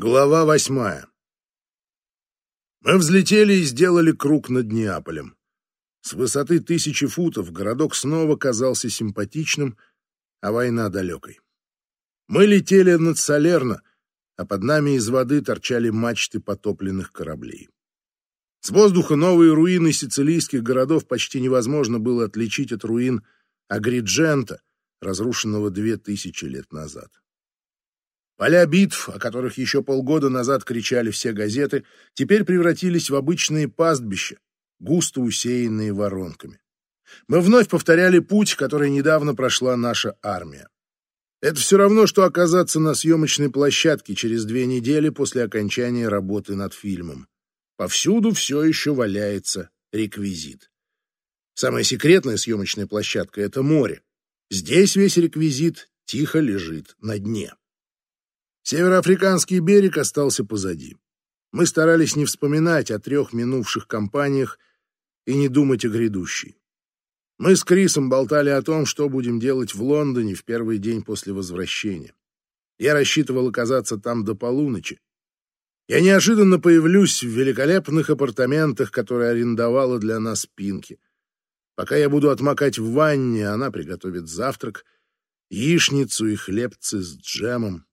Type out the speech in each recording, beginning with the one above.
Глава восьмая. Мы взлетели и сделали круг над Неаполем. С высоты тысячи футов городок снова казался симпатичным, а война далекой. Мы летели над Салерно, а под нами из воды торчали мачты потопленных кораблей. С воздуха новые руины сицилийских городов почти невозможно было отличить от руин Агриджента, разрушенного две тысячи лет назад. Поля битв, о которых еще полгода назад кричали все газеты, теперь превратились в обычные пастбища, густо усеянные воронками. Мы вновь повторяли путь, который недавно прошла наша армия. Это все равно, что оказаться на съемочной площадке через две недели после окончания работы над фильмом. Повсюду все еще валяется реквизит. Самая секретная съемочная площадка — это море. Здесь весь реквизит тихо лежит на дне. Североафриканский берег остался позади. Мы старались не вспоминать о трех минувших кампаниях и не думать о грядущей. Мы с Крисом болтали о том, что будем делать в Лондоне в первый день после возвращения. Я рассчитывал оказаться там до полуночи. Я неожиданно появлюсь в великолепных апартаментах, которые арендовала для нас Пинки. Пока я буду отмокать в ванне, она приготовит завтрак, яичницу и хлебцы с джемом.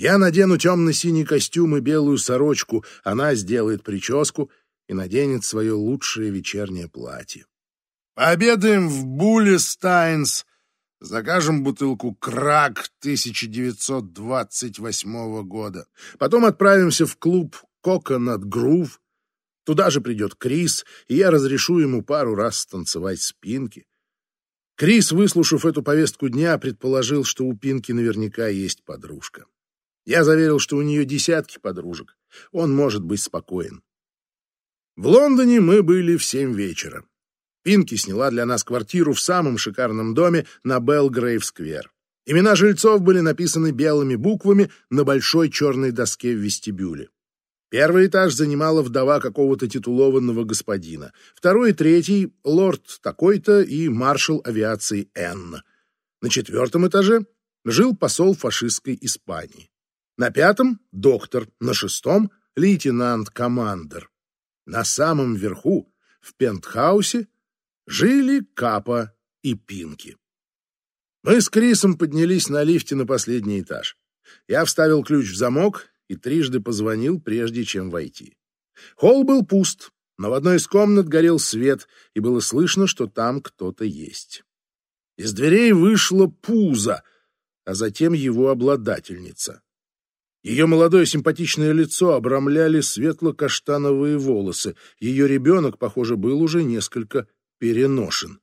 Я надену темно-синий костюм и белую сорочку, она сделает прическу и наденет свое лучшее вечернее платье. Пообедаем в Буле Стайнс, закажем бутылку «Крак» 1928 года. Потом отправимся в клуб «Коконат Грув». Туда же придет Крис, и я разрешу ему пару раз станцевать с Пинки. Крис, выслушав эту повестку дня, предположил, что у Пинки наверняка есть подружка. Я заверил, что у нее десятки подружек. Он может быть спокоен. В Лондоне мы были в семь вечера. Пинки сняла для нас квартиру в самом шикарном доме на Белгрейв-сквер. Имена жильцов были написаны белыми буквами на большой черной доске в вестибюле. Первый этаж занимала вдова какого-то титулованного господина. Второй и третий — лорд такой-то и маршал авиации Н. На четвертом этаже жил посол фашистской Испании. На пятом — доктор, на шестом — лейтенант-командер. На самом верху, в пентхаусе, жили Капа и Пинки. Мы с Крисом поднялись на лифте на последний этаж. Я вставил ключ в замок и трижды позвонил, прежде чем войти. Холл был пуст, но в одной из комнат горел свет, и было слышно, что там кто-то есть. Из дверей вышла пузо, а затем его обладательница. Ее молодое симпатичное лицо обрамляли светло-каштановые волосы. Ее ребенок, похоже, был уже несколько переношен.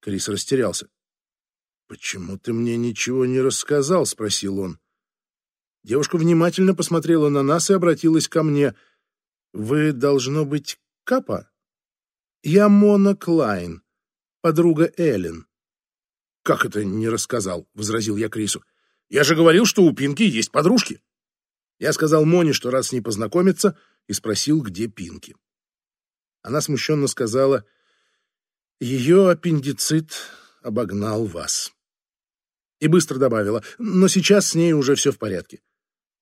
Крис растерялся. «Почему ты мне ничего не рассказал?» — спросил он. Девушка внимательно посмотрела на нас и обратилась ко мне. «Вы, должно быть, Капа?» «Я Мона Клайн, подруга Эллен». «Как это не рассказал?» — возразил я Крису. Я же говорил, что у Пинки есть подружки. Я сказал Моне, что раз с ней познакомиться, и спросил, где Пинки. Она смущенно сказала, ее аппендицит обогнал вас. И быстро добавила, но сейчас с ней уже все в порядке.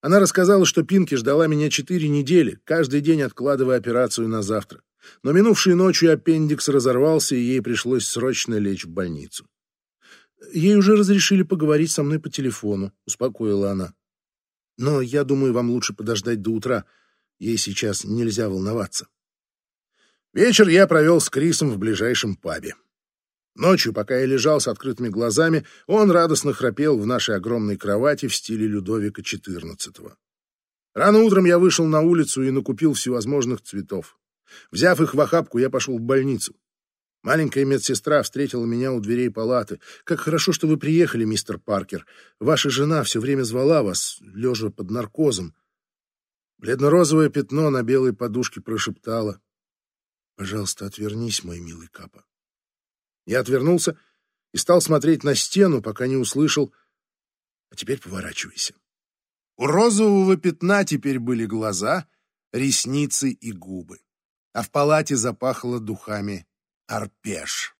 Она рассказала, что Пинки ждала меня четыре недели, каждый день откладывая операцию на завтра. Но минувшей ночью аппендикс разорвался, и ей пришлось срочно лечь в больницу. Ей уже разрешили поговорить со мной по телефону, успокоила она. Но я думаю, вам лучше подождать до утра. Ей сейчас нельзя волноваться. Вечер я провел с Крисом в ближайшем пабе. Ночью, пока я лежал с открытыми глазами, он радостно храпел в нашей огромной кровати в стиле Людовика XIV. Рано утром я вышел на улицу и накупил всевозможных цветов. Взяв их в охапку, я пошел в больницу. Маленькая медсестра встретила меня у дверей палаты. «Как хорошо, что вы приехали, мистер Паркер. Ваша жена все время звала вас, лежа под наркозом». Бледно-розовое пятно на белой подушке прошептало. «Пожалуйста, отвернись, мой милый Капа». Я отвернулся и стал смотреть на стену, пока не услышал «А теперь поворачивайся». У розового пятна теперь были глаза, ресницы и губы, а в палате запахло духами арпеж.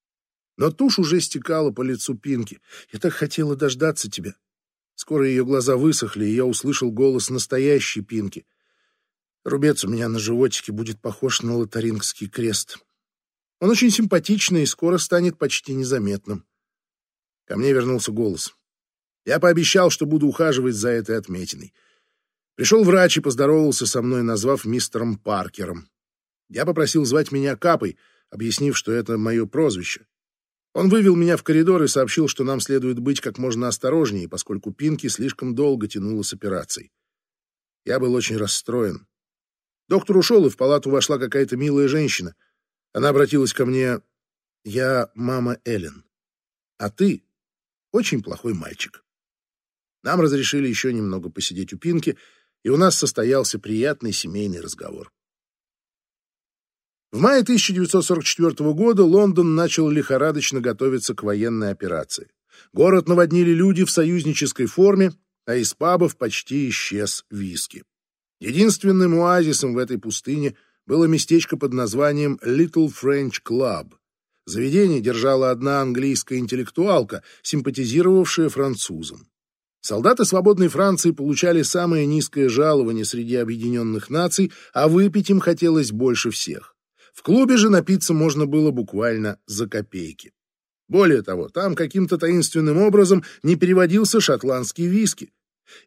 Но тушь уже стекала по лицу Пинки. Я так хотела дождаться тебя. Скоро ее глаза высохли, и я услышал голос настоящей Пинки. Рубец у меня на животике будет похож на лотарингский крест. Он очень симпатичный и скоро станет почти незаметным. Ко мне вернулся голос. Я пообещал, что буду ухаживать за этой отметиной. Пришел врач и поздоровался со мной, назвав мистером Паркером. Я попросил звать меня Капой, объяснив, что это мое прозвище. Он вывел меня в коридор и сообщил, что нам следует быть как можно осторожнее, поскольку Пинки слишком долго тянула с операцией. Я был очень расстроен. Доктор ушел, и в палату вошла какая-то милая женщина. Она обратилась ко мне. «Я мама Эллен, а ты очень плохой мальчик». Нам разрешили еще немного посидеть у Пинки, и у нас состоялся приятный семейный разговор. В мае 1944 года Лондон начал лихорадочно готовиться к военной операции. Город наводнили люди в союзнической форме, а из пабов почти исчез виски. Единственным оазисом в этой пустыне было местечко под названием Little French Club. Заведение держала одна английская интеллектуалка, симпатизировавшая французам. Солдаты свободной Франции получали самое низкое жалование среди объединенных наций, а выпить им хотелось больше всех. В клубе же напиться можно было буквально за копейки. Более того, там каким-то таинственным образом не переводился шотландский виски.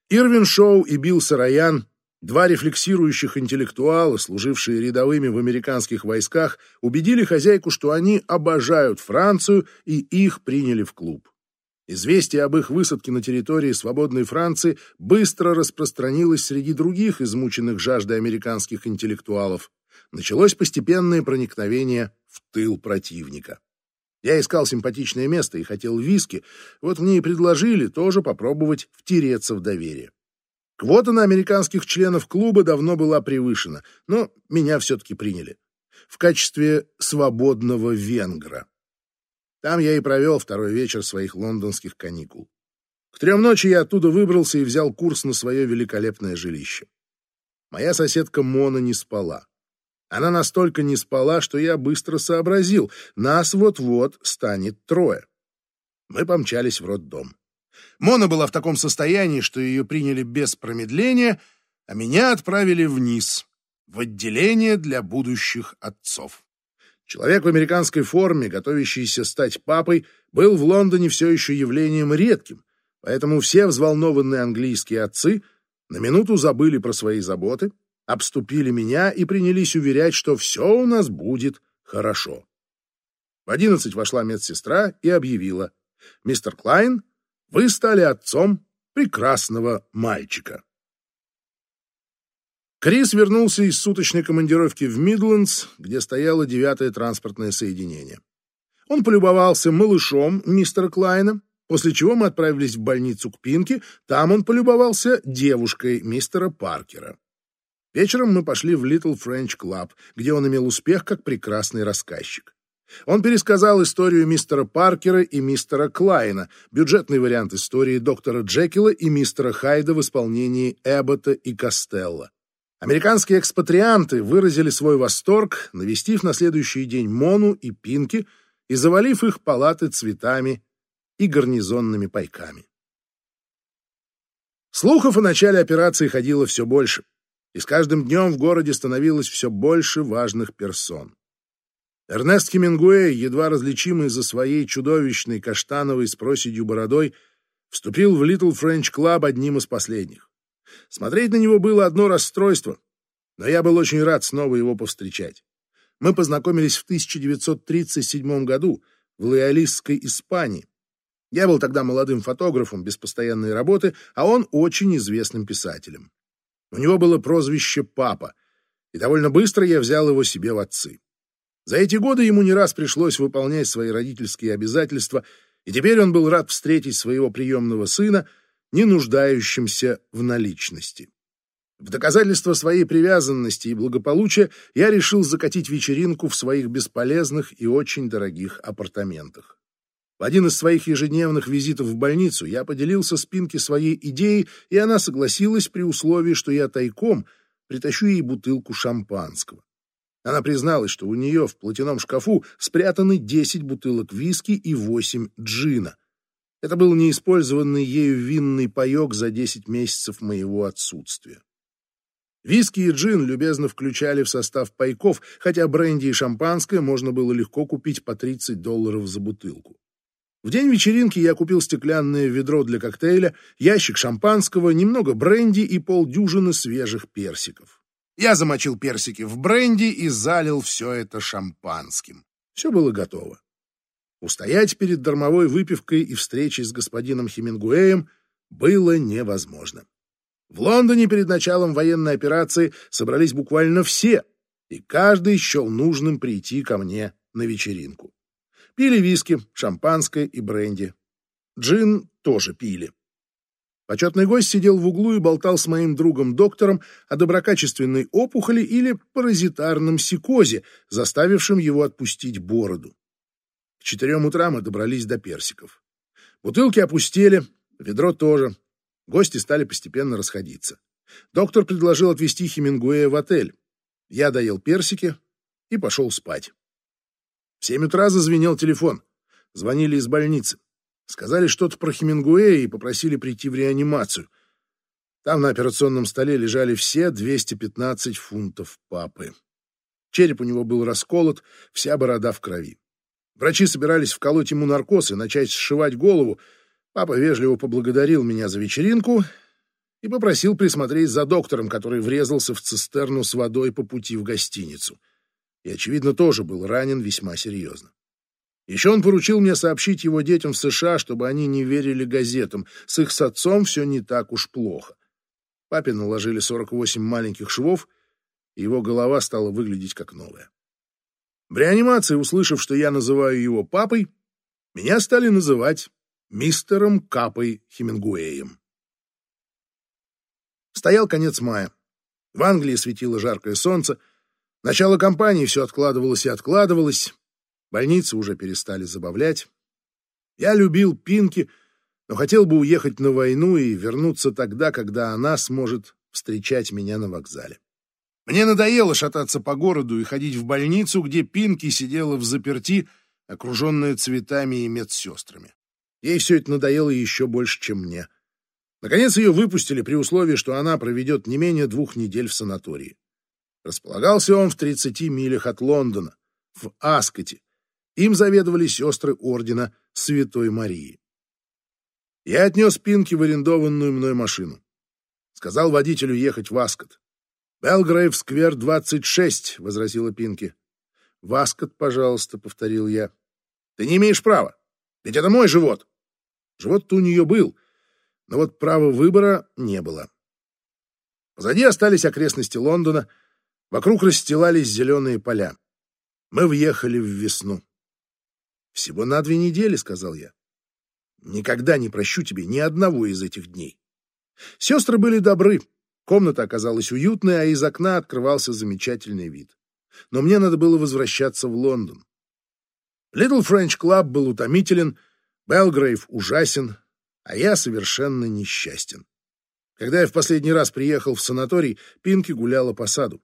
Ирвин Шоу и Билл Сараян, два рефлексирующих интеллектуала, служившие рядовыми в американских войсках, убедили хозяйку, что они обожают Францию, и их приняли в клуб. Известие об их высадке на территории свободной Франции быстро распространилось среди других измученных жаждой американских интеллектуалов началось постепенное проникновение в тыл противника. Я искал симпатичное место и хотел виски, вот мне и предложили тоже попробовать втереться в доверие. Квота на американских членов клуба давно была превышена, но меня все-таки приняли в качестве свободного венгра. Там я и провел второй вечер своих лондонских каникул. К трем ночи я оттуда выбрался и взял курс на свое великолепное жилище. Моя соседка Мона не спала. Она настолько не спала, что я быстро сообразил, нас вот-вот станет трое. Мы помчались в роддом. Мона была в таком состоянии, что ее приняли без промедления, а меня отправили вниз, в отделение для будущих отцов. Человек в американской форме, готовящийся стать папой, был в Лондоне все еще явлением редким, поэтому все взволнованные английские отцы на минуту забыли про свои заботы обступили меня и принялись уверять, что все у нас будет хорошо. В одиннадцать вошла медсестра и объявила, «Мистер Клайн, вы стали отцом прекрасного мальчика». Крис вернулся из суточной командировки в Мидлендс, где стояло девятое транспортное соединение. Он полюбовался малышом мистера Клайна, после чего мы отправились в больницу к Пинке, там он полюбовался девушкой мистера Паркера. Вечером мы пошли в Little French Club, где он имел успех как прекрасный рассказчик. Он пересказал историю мистера Паркера и мистера Клайна, бюджетный вариант истории доктора Джекила и мистера Хайда в исполнении Эббота и Костелла. Американские экспатрианты выразили свой восторг, навестив на следующий день Мону и Пинки и завалив их палаты цветами и гарнизонными пайками. Слухов о начале операции ходило все больше и с каждым днем в городе становилось все больше важных персон. Эрнест Хемингуэй, едва различимый за своей чудовищной каштановой с проседью бородой, вступил в Little French Club одним из последних. Смотреть на него было одно расстройство, но я был очень рад снова его повстречать. Мы познакомились в 1937 году в лоялистской Испании. Я был тогда молодым фотографом без постоянной работы, а он очень известным писателем. У него было прозвище «Папа», и довольно быстро я взял его себе в отцы. За эти годы ему не раз пришлось выполнять свои родительские обязательства, и теперь он был рад встретить своего приемного сына, не нуждающимся в наличности. В доказательство своей привязанности и благополучия я решил закатить вечеринку в своих бесполезных и очень дорогих апартаментах. В один из своих ежедневных визитов в больницу я поделился с своей идеей, и она согласилась при условии, что я тайком притащу ей бутылку шампанского. Она призналась, что у нее в платяном шкафу спрятаны 10 бутылок виски и 8 джина. Это был неиспользованный ею винный паек за 10 месяцев моего отсутствия. Виски и джин любезно включали в состав пайков, хотя бренди и шампанское можно было легко купить по 30 долларов за бутылку. В день вечеринки я купил стеклянное ведро для коктейля, ящик шампанского, немного бренди и полдюжины свежих персиков. Я замочил персики в бренди и залил все это шампанским. Все было готово. Устоять перед дармовой выпивкой и встречей с господином Хемингуэем было невозможно. В Лондоне перед началом военной операции собрались буквально все, и каждый счел нужным прийти ко мне на вечеринку. Пили виски, шампанское и бренди. Джин тоже пили. Почетный гость сидел в углу и болтал с моим другом-доктором о доброкачественной опухоли или паразитарном сикозе, заставившем его отпустить бороду. К четырем утра мы добрались до персиков. Бутылки опустели, ведро тоже. Гости стали постепенно расходиться. Доктор предложил отвезти Хемингуэя в отель. Я доел персики и пошел спать. В семь утра зазвенел телефон. Звонили из больницы. Сказали что-то про Хемингуэя и попросили прийти в реанимацию. Там на операционном столе лежали все 215 фунтов папы. Череп у него был расколот, вся борода в крови. Врачи собирались вколоть ему наркоз и начать сшивать голову. Папа вежливо поблагодарил меня за вечеринку и попросил присмотреть за доктором, который врезался в цистерну с водой по пути в гостиницу и, очевидно, тоже был ранен весьма серьезно. Еще он поручил мне сообщить его детям в США, чтобы они не верили газетам. С их с отцом все не так уж плохо. Папе наложили 48 маленьких швов, и его голова стала выглядеть как новая. В реанимации, услышав, что я называю его папой, меня стали называть мистером Капой Хемингуэем. Стоял конец мая. В Англии светило жаркое солнце, Начало кампании все откладывалось и откладывалось. Больницы уже перестали забавлять. Я любил Пинки, но хотел бы уехать на войну и вернуться тогда, когда она сможет встречать меня на вокзале. Мне надоело шататься по городу и ходить в больницу, где Пинки сидела в заперти, окруженная цветами и медсестрами. Ей все это надоело еще больше, чем мне. Наконец ее выпустили при условии, что она проведет не менее двух недель в санатории. Располагался он в 30 милях от Лондона, в Аскоте. Им заведовали сестры ордена Святой Марии. Я отнес Пинки в арендованную мной машину. Сказал водителю ехать в Аскот. «Белгрейв сквер 26», — возразила Пинки. «В Аскот, пожалуйста», — повторил я. «Ты не имеешь права, ведь это мой живот». Живот-то у нее был, но вот права выбора не было. Позади остались окрестности Лондона — Вокруг расстилались зеленые поля. Мы въехали в весну. «Всего на две недели», — сказал я. «Никогда не прощу тебе ни одного из этих дней». Сестры были добры. Комната оказалась уютной, а из окна открывался замечательный вид. Но мне надо было возвращаться в Лондон. Little French Club был утомителен, Белгрейв ужасен, а я совершенно несчастен. Когда я в последний раз приехал в санаторий, Пинки гуляла по саду.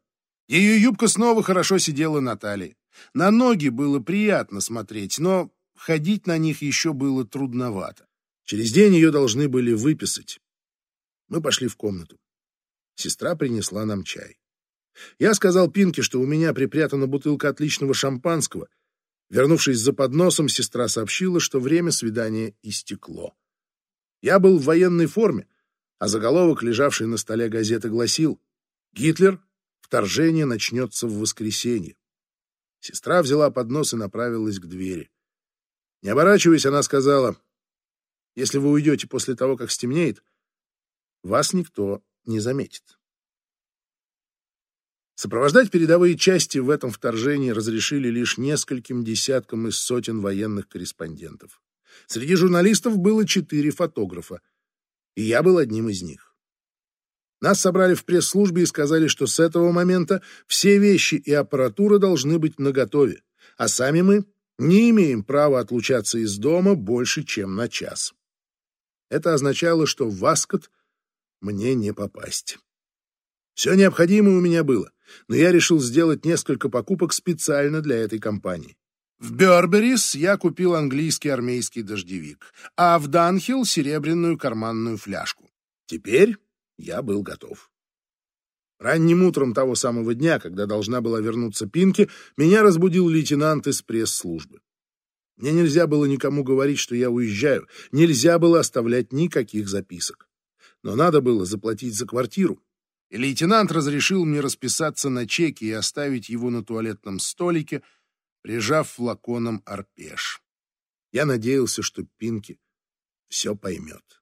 Ее юбка снова хорошо сидела на талии. На ноги было приятно смотреть, но ходить на них еще было трудновато. Через день ее должны были выписать. Мы пошли в комнату. Сестра принесла нам чай. Я сказал Пинке, что у меня припрятана бутылка отличного шампанского. Вернувшись за подносом, сестра сообщила, что время свидания истекло. Я был в военной форме, а заголовок, лежавший на столе газеты, гласил «Гитлер Вторжение начнется в воскресенье. Сестра взяла поднос и направилась к двери. Не оборачиваясь, она сказала, «Если вы уйдете после того, как стемнеет, вас никто не заметит». Сопровождать передовые части в этом вторжении разрешили лишь нескольким десяткам из сотен военных корреспондентов. Среди журналистов было четыре фотографа, и я был одним из них. Нас собрали в пресс-службе и сказали, что с этого момента все вещи и аппаратура должны быть наготове, а сами мы не имеем права отлучаться из дома больше, чем на час. Это означало, что в Аскот мне не попасть. Все необходимое у меня было, но я решил сделать несколько покупок специально для этой компании. В Бёрберис я купил английский армейский дождевик, а в Данхилл — серебряную карманную фляжку. Теперь я был готов. Ранним утром того самого дня, когда должна была вернуться Пинки, меня разбудил лейтенант из пресс-службы. Мне нельзя было никому говорить, что я уезжаю, нельзя было оставлять никаких записок. Но надо было заплатить за квартиру. И лейтенант разрешил мне расписаться на чеке и оставить его на туалетном столике, прижав флаконом арпеш. Я надеялся, что Пинки все поймет.